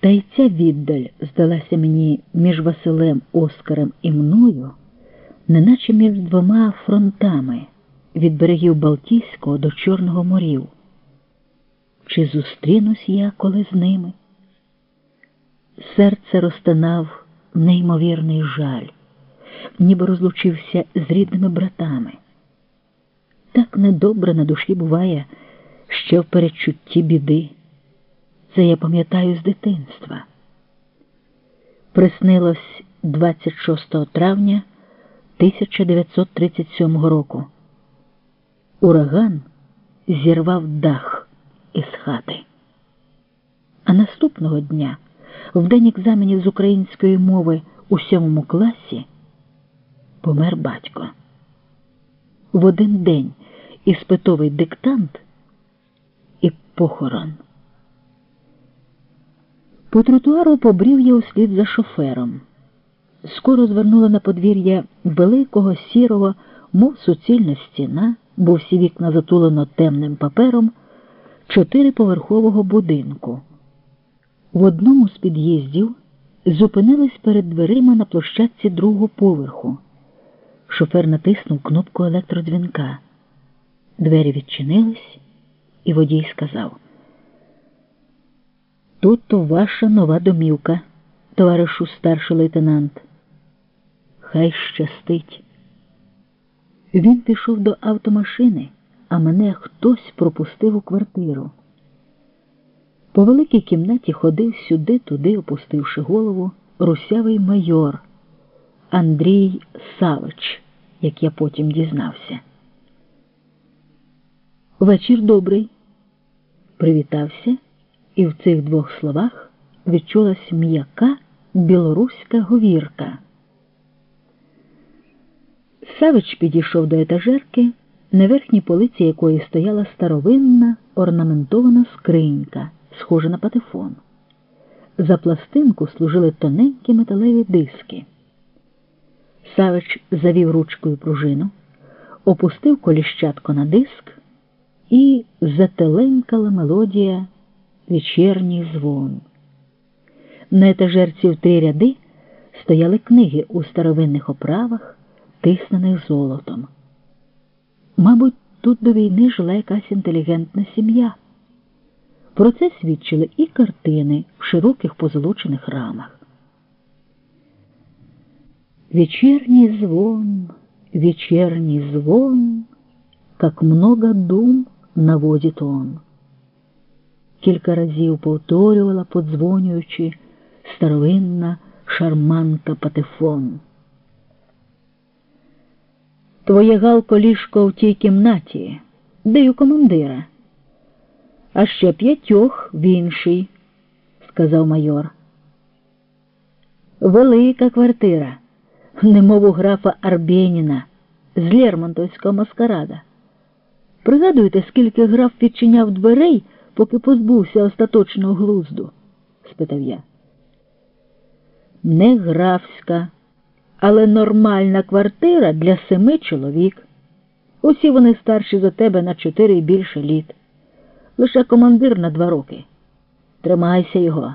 Та й ця віддаль здалася мені між Василем Оскаром і мною, неначе між двома фронтами від берегів Балтійського до Чорного морів. Чи зустрінусь я коли з ними? Серце розтинав неймовірний жаль, ніби розлучився з рідними братами. Так недобре на душі буває ще в передчутті біди. Це я пам'ятаю з дитинства. Приснилось 26 травня 1937 року. Ураган зірвав дах із хати. А наступного дня, в день екзаменів з української мови у сьомому класі, помер батько. В один день іспитовий диктант і похорон. По тротуару побрів я услід за шофером. Скоро звернула на подвір'я великого сірого, мов суцільна стіна, бо всі вікна затулено темним папером, чотириповерхового будинку. В одному з під'їздів зупинились перед дверима на площадці другого поверху. Шофер натиснув кнопку електродзвінка. Двері відчинились, і водій сказав. Тут ваша нова домівка, товаришу старший лейтенант. Хай щастить. Він пішов до автомашини, а мене хтось пропустив у квартиру. По великій кімнаті ходив сюди-туди, опустивши голову, русявий майор Андрій Савич, як я потім дізнався. Вечір добрий. Привітався і в цих двох словах відчулась м'яка білоруська говірка. Савич підійшов до етажерки, на верхній полиці якої стояла старовинна орнаментована скринька, схожа на патефон. За пластинку служили тоненькі металеві диски. Савич завів ручкою пружину, опустив коліщатко на диск і зателенькала мелодія вечірній дзвон. На етажерці в три ряди стояли книги у старовинних оправах, тиснених золотом. Мабуть, тут до війни жила якась інтелігентна сім'я. Про це свідчили і картини в широких позолочених рамах. Вечерний звон, вечерний звон, как много дум наводит он кілька разів повторювала, подзвонюючи старовинна шарманка патефон. Твоє галко ліжко в тій кімнаті, де й у командира, а ще п'ятьох в іншій, сказав майор. Велика квартира, немов у графа Арбєніна з Лермонтовського маскарада. Пригадуєте, скільки граф відчиняв дверей? Поки позбувся остаточного глузду? спитав я. Не графська, але нормальна квартира для семи чоловік. Усі вони старші за тебе на чотири і більше літ. Лише командир на два роки. Тримайся його.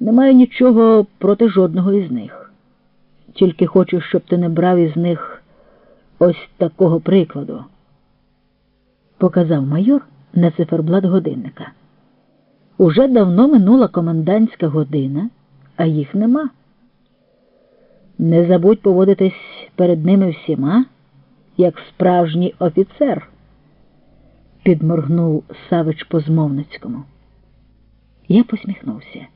Немає нічого проти жодного із них. Тільки хочу, щоб ти не брав із них ось такого прикладу. Показав майор на циферблат годинника. Уже давно минула комендантська година, а їх нема. Не забудь поводитись перед ними всіма, як справжній офіцер, підморгнув Савич по змовницькому. Я посміхнувся.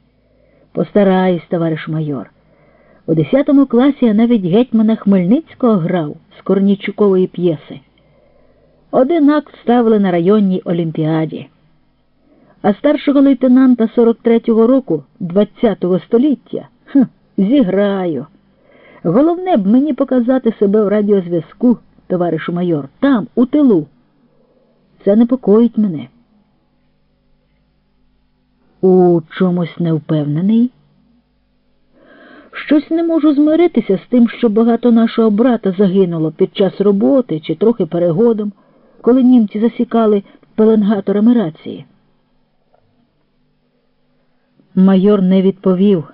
Постараюсь, товариш майор. У 10 класі я навіть гетьмана Хмельницького грав з Корнічукової п'єси. Один акт ставили на районній олімпіаді. А старшого лейтенанта 43-го року 20-го століття хм, зіграю. Головне б мені показати себе в радіозв'язку, товаришу майор, там, у тилу. Це непокоїть мене. У чомусь не впевнений. Щось не можу змиритися з тим, що багато нашого брата загинуло під час роботи чи трохи перегодом коли німці засікали пеленгаторами рації. Майор не відповів.